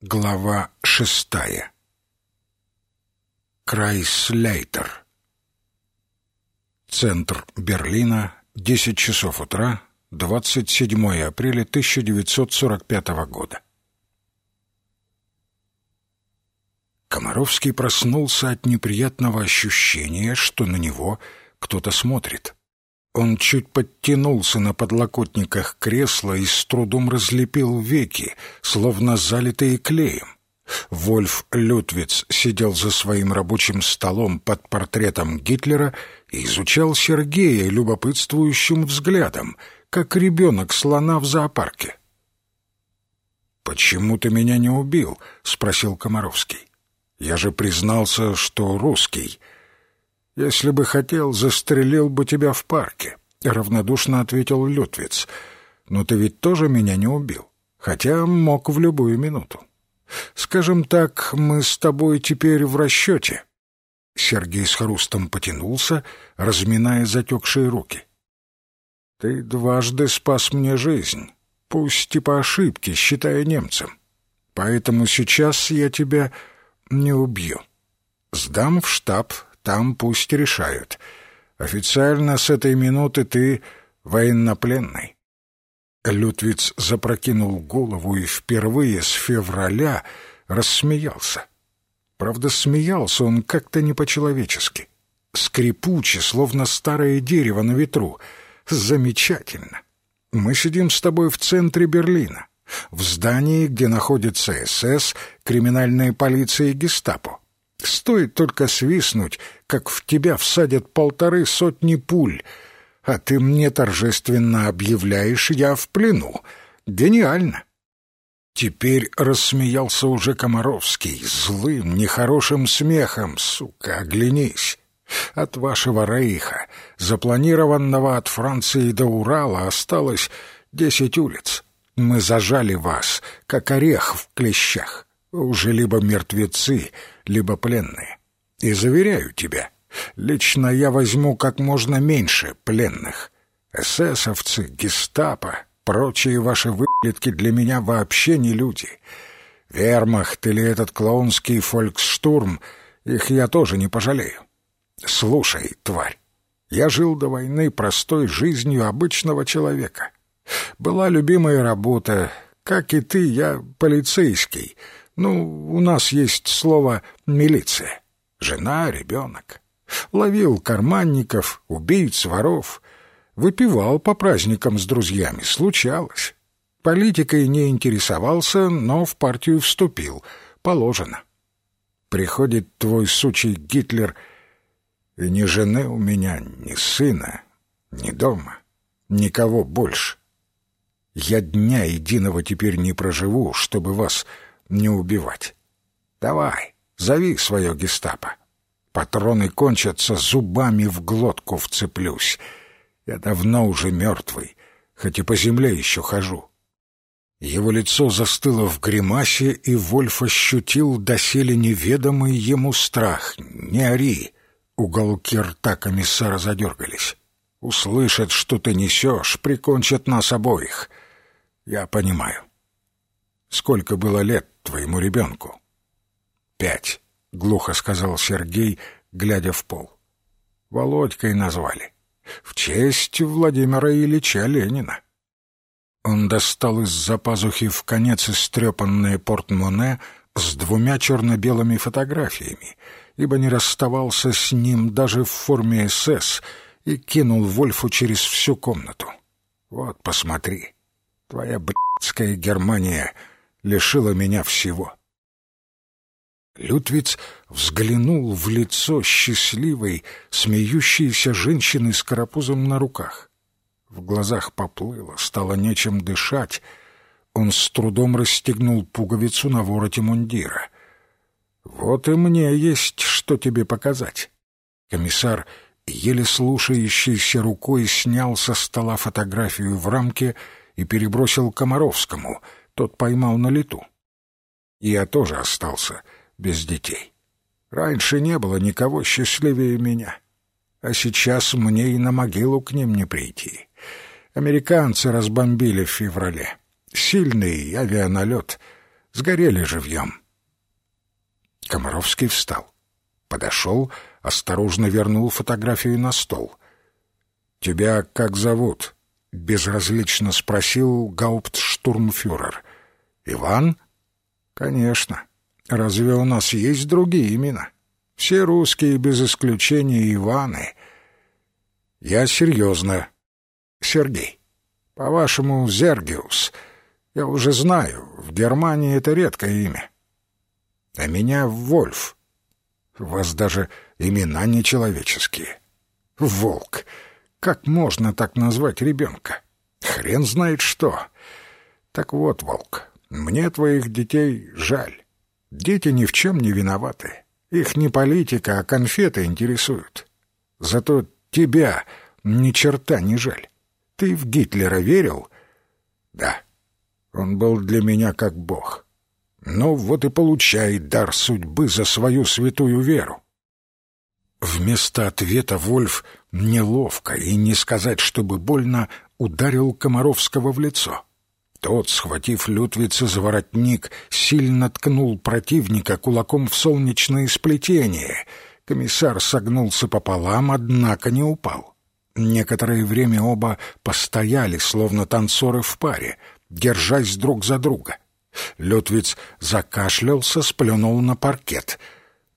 Глава шестая. Крайслейтер. Центр Берлина, 10 часов утра, 27 апреля 1945 года. Комаровский проснулся от неприятного ощущения, что на него кто-то смотрит. Он чуть подтянулся на подлокотниках кресла и с трудом разлепил веки, словно залитые клеем. Вольф Лютвиц сидел за своим рабочим столом под портретом Гитлера и изучал Сергея любопытствующим взглядом, как ребенок слона в зоопарке. «Почему ты меня не убил?» — спросил Комаровский. «Я же признался, что русский». «Если бы хотел, застрелил бы тебя в парке», — равнодушно ответил Лютвиц. «Но ты ведь тоже меня не убил, хотя мог в любую минуту. Скажем так, мы с тобой теперь в расчете». Сергей с хрустом потянулся, разминая затекшие руки. «Ты дважды спас мне жизнь, пусть и по ошибке, считая немцем. Поэтому сейчас я тебя не убью. Сдам в штаб там пусть решают. Официально с этой минуты ты военнопленный. Лютвиц запрокинул голову и впервые с февраля рассмеялся. Правда, смеялся он как-то не по-человечески. Скрипуче, словно старое дерево на ветру. Замечательно. Мы сидим с тобой в центре Берлина, в здании, где находится СС, криминальная полиция и гестапо. Стоит только свистнуть, как в тебя всадят полторы сотни пуль, а ты мне торжественно объявляешь «я в плену». Гениально! Теперь рассмеялся уже Комаровский, злым, нехорошим смехом. Сука, оглянись! От вашего рейха, запланированного от Франции до Урала, осталось десять улиц. Мы зажали вас, как орех в клещах. Уже либо мертвецы, либо пленные. И заверяю тебя, лично я возьму как можно меньше пленных. Эсэсовцы, гестапо, прочие ваши выплетки для меня вообще не люди. Вермахт или этот клоунский фольксштурм, их я тоже не пожалею. Слушай, тварь, я жил до войны простой жизнью обычного человека. Была любимая работа, как и ты, я полицейский — ну, у нас есть слово «милиция». Жена, ребенок. Ловил карманников, убийц, воров. Выпивал по праздникам с друзьями. Случалось. Политикой не интересовался, но в партию вступил. Положено. Приходит твой сучий Гитлер, и ни жены у меня, ни сына, ни дома, никого больше. Я дня единого теперь не проживу, чтобы вас не убивать. Давай, зови свое гестапо. Патроны кончатся, зубами в глотку вцеплюсь. Я давно уже мертвый, хоть и по земле еще хожу. Его лицо застыло в гримасе, и Вольф ощутил доселе неведомый ему страх. «Не ори!» Уголки рта комиссара задергались. «Услышат, что ты несешь, прикончат нас обоих. Я понимаю. Сколько было лет твоему ребенку?» «Пять», — глухо сказал Сергей, глядя в пол. «Володькой назвали. В честь Владимира Ильича Ленина». Он достал из-за пазухи в конец истрепанное портмоне с двумя черно-белыми фотографиями, ибо не расставался с ним даже в форме СС и кинул Вольфу через всю комнату. «Вот, посмотри, твоя блядская Германия лишила меня всего. Лютвиц взглянул в лицо счастливой, смеющейся женщины с карапузом на руках. В глазах поплыло, стало нечем дышать. Он с трудом расстегнул пуговицу на вороте мундира. «Вот и мне есть что тебе показать». Комиссар, еле слушающейся рукой, снял со стола фотографию в рамке и перебросил Комаровскому — тот поймал на лету. Я тоже остался без детей. Раньше не было никого счастливее меня. А сейчас мне и на могилу к ним не прийти. Американцы разбомбили в феврале. Сильный авианалет. Сгорели живьем. Комаровский встал. Подошел, осторожно вернул фотографию на стол. «Тебя как зовут?» — безразлично спросил гауптштурмфюрер. «Иван?» «Конечно. Разве у нас есть другие имена? Все русские, без исключения Иваны. Я серьезно. Сергей. По-вашему, Зергиус. Я уже знаю, в Германии это редкое имя. А меня Вольф. У вас даже имена нечеловеческие. Волк. Как можно так назвать ребенка? Хрен знает что. Так вот, Волк, мне твоих детей жаль. Дети ни в чем не виноваты. Их не политика, а конфеты интересуют. Зато тебя ни черта не жаль. Ты в Гитлера верил? Да. Он был для меня как бог. Ну вот и получай дар судьбы за свою святую веру. Вместо ответа Вольф неловко и не сказать, чтобы больно, ударил Комаровского в лицо. Тот, схватив Лютвица за воротник, сильно ткнул противника кулаком в солнечное сплетение. Комиссар согнулся пополам, однако не упал. Некоторое время оба постояли, словно танцоры в паре, держась друг за друга. Лютвиц закашлялся, сплюнул на паркет.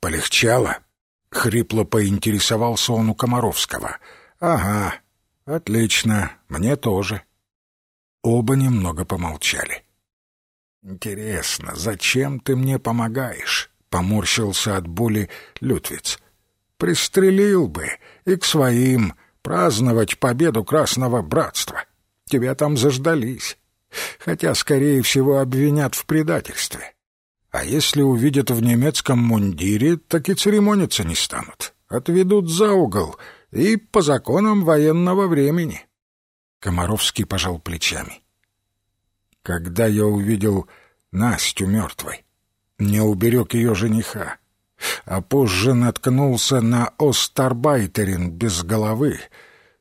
«Полегчало?» — хрипло поинтересовался он у Комаровского. «Ага, отлично, мне тоже». Оба немного помолчали. «Интересно, зачем ты мне помогаешь?» — поморщился от боли Лютвиц. «Пристрелил бы и к своим праздновать победу Красного Братства. Тебя там заждались. Хотя, скорее всего, обвинят в предательстве. А если увидят в немецком мундире, так и церемониться не станут. Отведут за угол и по законам военного времени». Комаровский пожал плечами. Когда я увидел Настю мертвой, не уберег ее жениха, а позже наткнулся на Остарбайтерин без головы,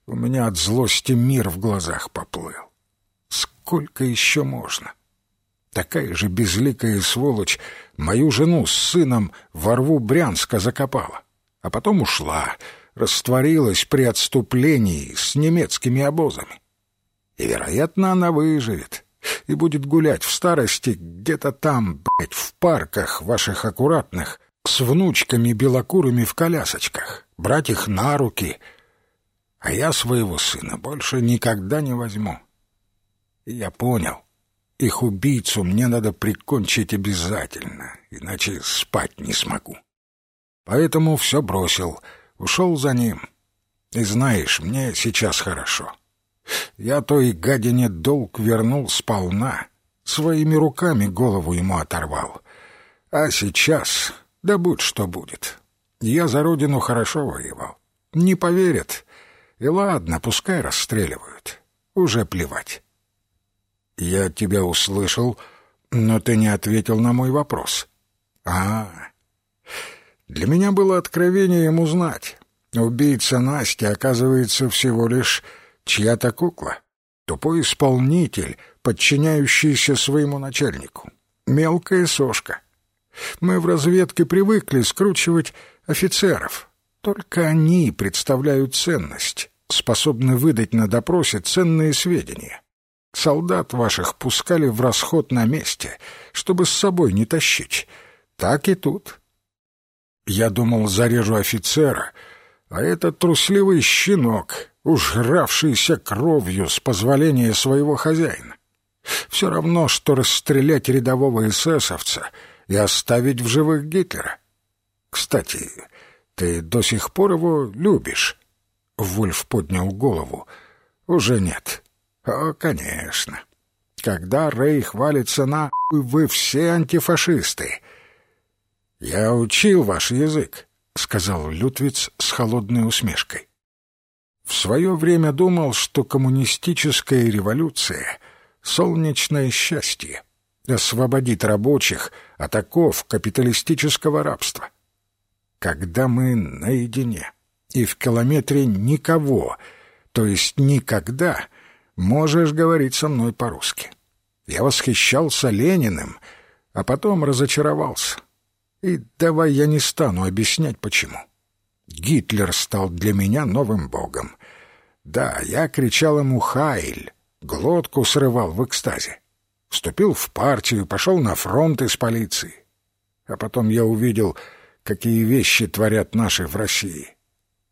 у меня от злости мир в глазах поплыл. Сколько еще можно? Такая же безликая сволочь мою жену с сыном во рву Брянска закопала, а потом ушла, растворилась при отступлении с немецкими обозами. И, вероятно, она выживет и будет гулять в старости где-то там, блядь, в парках ваших аккуратных, с внучками белокурыми в колясочках, брать их на руки. А я своего сына больше никогда не возьму. Я понял, их убийцу мне надо прикончить обязательно, иначе спать не смогу. Поэтому все бросил, ушел за ним. И знаешь, мне сейчас хорошо. Я той гадине долг вернул сполна, своими руками голову ему оторвал. А сейчас, да будь что будет, я за родину хорошо воевал. Не поверят. И ладно, пускай расстреливают. Уже плевать. Я тебя услышал, но ты не ответил на мой вопрос. А, для меня было откровением узнать. Убийца Насти, оказывается, всего лишь чья-то кукла, тупой исполнитель, подчиняющийся своему начальнику. Мелкая сошка. Мы в разведке привыкли скручивать офицеров. Только они представляют ценность, способны выдать на допросе ценные сведения. Солдат ваших пускали в расход на месте, чтобы с собой не тащить. Так и тут. Я думал, зарежу офицера, а этот трусливый щенок ужравшийся кровью с позволения своего хозяина. Все равно, что расстрелять рядового эсэсовца и оставить в живых Гитлера. Кстати, ты до сих пор его любишь?» Вульф поднял голову. «Уже нет». «О, конечно. Когда Рейх валится на вы все антифашисты». «Я учил ваш язык», — сказал Лютвиц с холодной усмешкой. В свое время думал, что коммунистическая революция — солнечное счастье, освободит рабочих от оков капиталистического рабства. Когда мы наедине и в километре никого, то есть никогда, можешь говорить со мной по-русски. Я восхищался Лениным, а потом разочаровался. И давай я не стану объяснять, почему. Гитлер стал для меня новым богом. Да, я кричал ему «Хайль», глотку срывал в экстазе. Вступил в партию, пошел на фронт из полиции. А потом я увидел, какие вещи творят наши в России.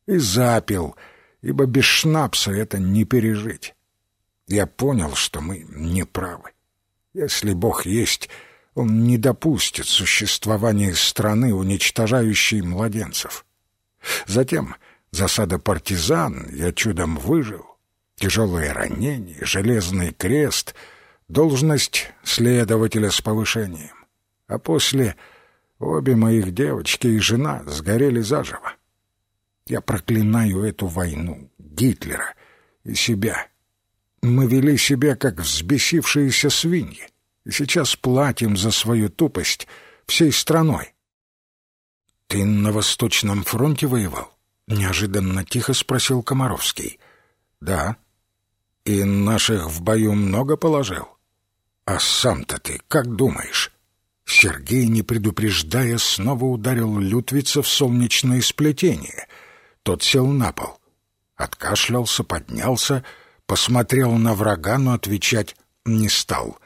И запил, ибо без шнапса это не пережить. Я понял, что мы не правы. Если Бог есть, Он не допустит существования страны, уничтожающей младенцев. Затем засада партизан, я чудом выжил, тяжелые ранения, железный крест, должность следователя с повышением. А после обе моих девочки и жена сгорели заживо. Я проклинаю эту войну, Гитлера и себя. Мы вели себя, как взбесившиеся свиньи, и сейчас платим за свою тупость всей страной. «Ты на Восточном фронте воевал?» — неожиданно тихо спросил Комаровский. «Да». «И наших в бою много положил?» «А сам-то ты как думаешь?» Сергей, не предупреждая, снова ударил Лютвица в солнечное сплетение. Тот сел на пол. Откашлялся, поднялся, посмотрел на врага, но отвечать не стал.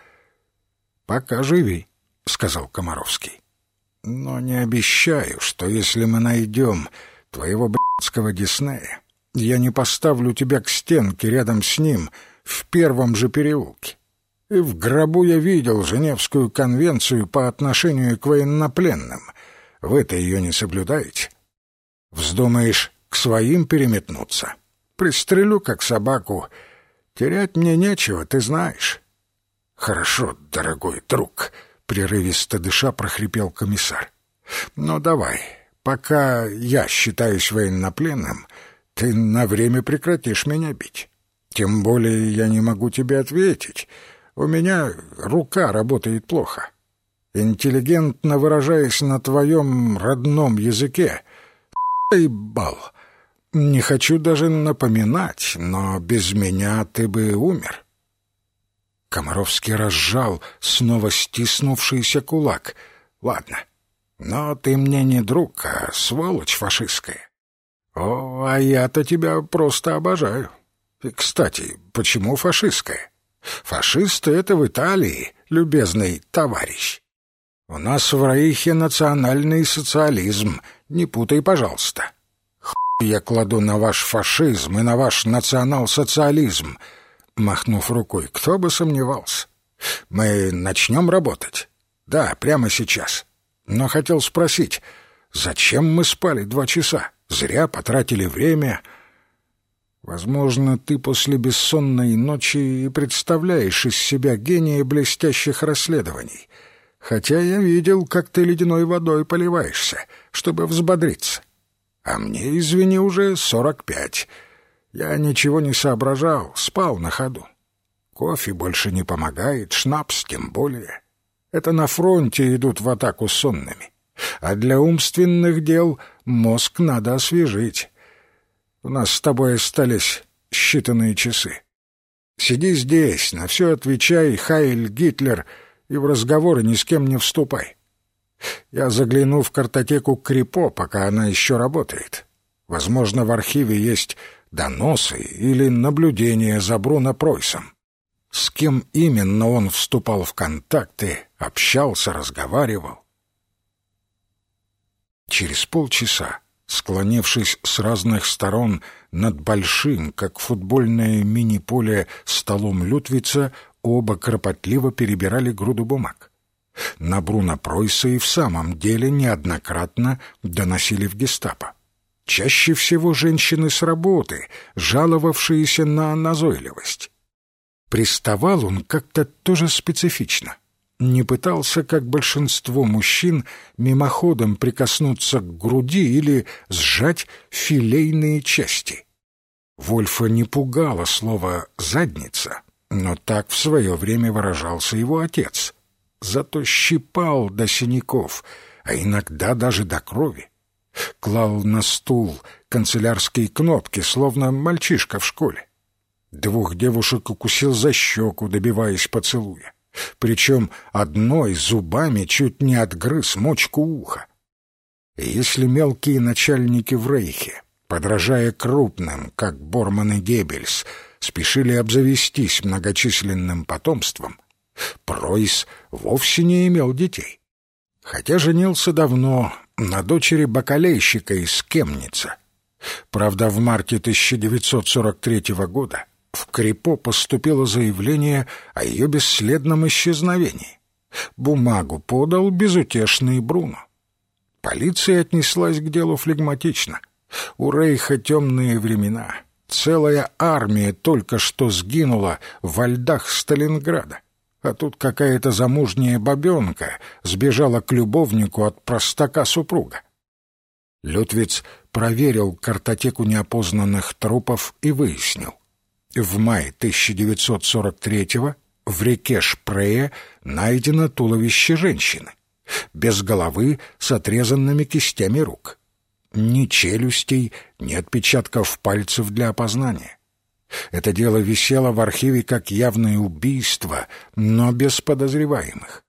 «Пока живи», — сказал Комаровский. Но не обещаю, что если мы найдем твоего блядского Диснея, я не поставлю тебя к стенке рядом с ним в первом же переулке. И в гробу я видел Женевскую конвенцию по отношению к военнопленным. Вы-то ее не соблюдаете. Вздумаешь к своим переметнуться? Пристрелю, как собаку. Терять мне нечего, ты знаешь. Хорошо, дорогой друг, — прерывисто дыша прохрипел комиссар. «Ну, давай, пока я считаюсь военнопленным, ты на время прекратишь меня бить. Тем более я не могу тебе ответить. У меня рука работает плохо. Интеллигентно выражаясь на твоем родном языке, и бал. Не хочу даже напоминать, но без меня ты бы умер». Комаровский разжал снова стиснувшийся кулак. «Ладно, но ты мне не друг, а сволочь фашистская. О, а я-то тебя просто обожаю. И, кстати, почему фашистская? Фашисты — это в Италии, любезный товарищ. У нас в Раихе национальный социализм, не путай, пожалуйста. Хуй я кладу на ваш фашизм и на ваш национал-социализм — махнув рукой. «Кто бы сомневался. Мы начнем работать?» «Да, прямо сейчас. Но хотел спросить, зачем мы спали два часа? Зря потратили время...» Возможно, ты после бессонной ночи и представляешь из себя гения блестящих расследований. Хотя я видел, как ты ледяной водой поливаешься, чтобы взбодриться. А мне, извини, уже сорок пять. Я ничего не соображал, спал на ходу. Кофе больше не помогает, шнапс тем более. Это на фронте идут в атаку сонными. А для умственных дел мозг надо освежить. У нас с тобой остались считанные часы. Сиди здесь, на все отвечай, Хайль Гитлер, и в разговоры ни с кем не вступай. Я загляну в картотеку Крипо, пока она еще работает. Возможно, в архиве есть доносы или наблюдения за Бруно Пройсом. С кем именно он вступал в контакты, общался, разговаривал. Через полчаса, склонившись с разных сторон над большим, как футбольное мини-поле, столом Лютвица, оба кропотливо перебирали груду бумаг. На Бруно Пройса и в самом деле неоднократно доносили в гестапо. Чаще всего женщины с работы, жаловавшиеся на назойливость. Приставал он как-то тоже специфично. Не пытался, как большинство мужчин, мимоходом прикоснуться к груди или сжать филейные части. Вольфа не пугало слово «задница», но так в свое время выражался его отец. Зато щипал до синяков, а иногда даже до крови клал на стул канцелярские кнопки, словно мальчишка в школе. Двух девушек укусил за щеку, добиваясь поцелуя. Причем одной зубами чуть не отгрыз мочку уха. Если мелкие начальники в Рейхе, подражая крупным, как Борман и Геббельс, спешили обзавестись многочисленным потомством, Пройс вовсе не имел детей. Хотя женился давно на дочери бакалейщика из Кемница. Правда, в марте 1943 года в Крипо поступило заявление о ее бесследном исчезновении. Бумагу подал безутешный Бруно. Полиция отнеслась к делу флегматично. У Рейха темные времена. Целая армия только что сгинула во льдах Сталинграда. А тут какая-то замужняя бабенка сбежала к любовнику от простака супруга. Лютвиц проверил картотеку неопознанных трупов и выяснил. В мае 1943-го в реке Шпрее найдено туловище женщины, без головы с отрезанными кистями рук. Ни челюстей, ни отпечатков пальцев для опознания. Это дело висело в архиве как явное убийство, но без подозреваемых.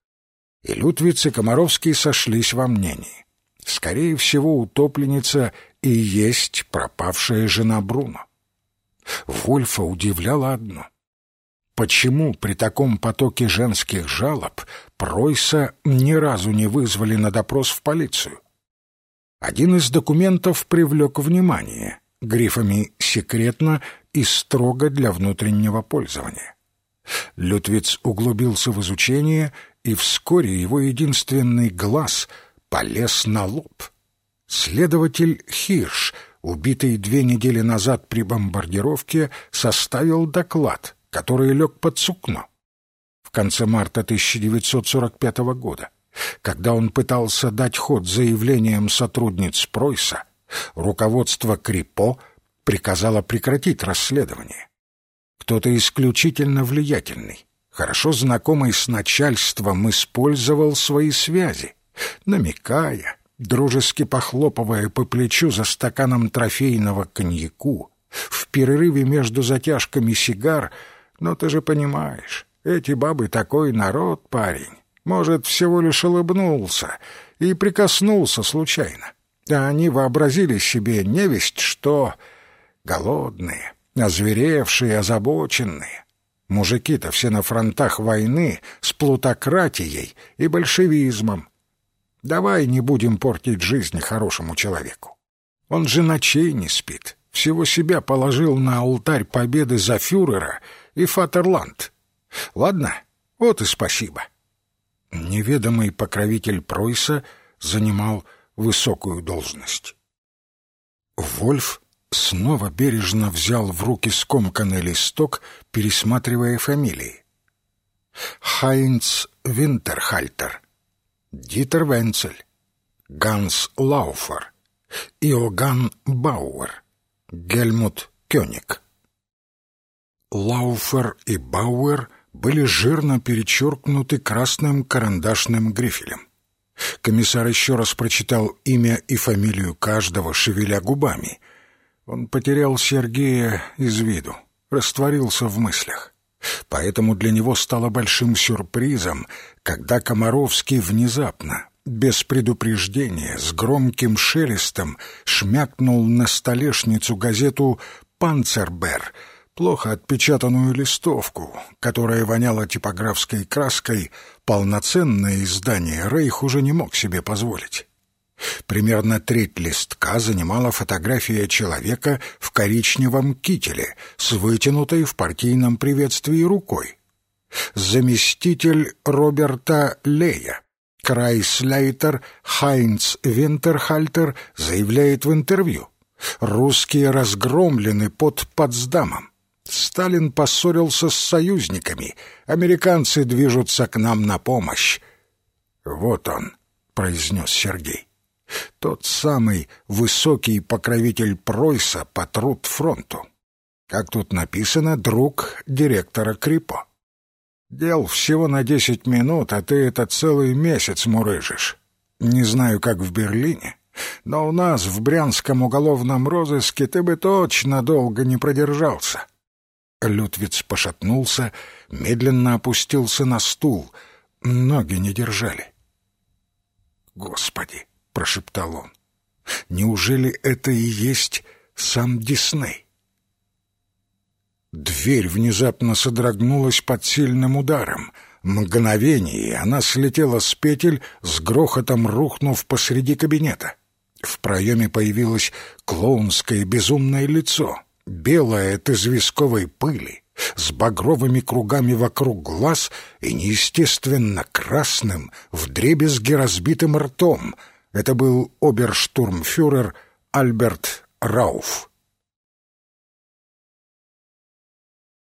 И Лютвиц и Комаровский сошлись во мнении. Скорее всего, утопленница и есть пропавшая жена Бруно. Вольфа удивляло одно. Почему при таком потоке женских жалоб Пройса ни разу не вызвали на допрос в полицию? Один из документов привлек внимание грифами «секретно» и «строго для внутреннего пользования». Лютвиц углубился в изучение, и вскоре его единственный глаз полез на лоб. Следователь Хирш — убитый две недели назад при бомбардировке, составил доклад, который лег под сукно. В конце марта 1945 года, когда он пытался дать ход заявлениям сотрудниц Пройса, руководство Крипо приказало прекратить расследование. Кто-то исключительно влиятельный, хорошо знакомый с начальством, использовал свои связи, намекая, дружески похлопывая по плечу за стаканом трофейного коньяку, в перерыве между затяжками сигар, но ты же понимаешь, эти бабы такой народ, парень, может, всего лишь улыбнулся и прикоснулся случайно. А они вообразили себе невесть, что голодные, озверевшие, озабоченные. Мужики-то все на фронтах войны с плутократией и большевизмом, Давай не будем портить жизнь хорошему человеку. Он же ночей не спит, всего себя положил на алтарь победы за фюрера и Фатерланд. Ладно, вот и спасибо. Неведомый покровитель Пройса занимал высокую должность. Вольф снова бережно взял в руки скомканный листок, пересматривая фамилии. Хайнц Винтерхальтер — Дитер Венцель, Ганс Лауфер, Иоганн Бауэр, Гельмут Кёник. Лауфер и Бауэр были жирно перечеркнуты красным карандашным грифелем. Комиссар еще раз прочитал имя и фамилию каждого, шевеля губами. Он потерял Сергея из виду, растворился в мыслях. Поэтому для него стало большим сюрпризом, когда Комаровский внезапно, без предупреждения, с громким шелестом шмякнул на столешницу газету «Панцербер», плохо отпечатанную листовку, которая воняла типографской краской, полноценное издание Рейх уже не мог себе позволить. Примерно треть листка занимала фотография человека в коричневом кителе с вытянутой в партийном приветствии рукой. Заместитель Роберта Лея, Крайслейтер Хайнц Винтерхальтер, заявляет в интервью. Русские разгромлены под Потсдамом. Сталин поссорился с союзниками. Американцы движутся к нам на помощь. «Вот он», — произнес Сергей. Тот самый высокий покровитель Пройса по труд-фронту. Как тут написано, друг директора Крипо. Дел всего на десять минут, а ты это целый месяц мурыжишь. Не знаю, как в Берлине, но у нас в брянском уголовном розыске ты бы точно долго не продержался. Лютвиц пошатнулся, медленно опустился на стул. Ноги не держали. «Господи!» — прошептал он. «Неужели это и есть сам Дисней?» Дверь внезапно содрогнулась под сильным ударом. Мгновение, она слетела с петель, с грохотом рухнув посреди кабинета. В проеме появилось клоунское безумное лицо, белое от известковой пыли, с багровыми кругами вокруг глаз и неестественно красным, вдребезги разбитым ртом. Это был оберштурмфюрер Альберт Рауф.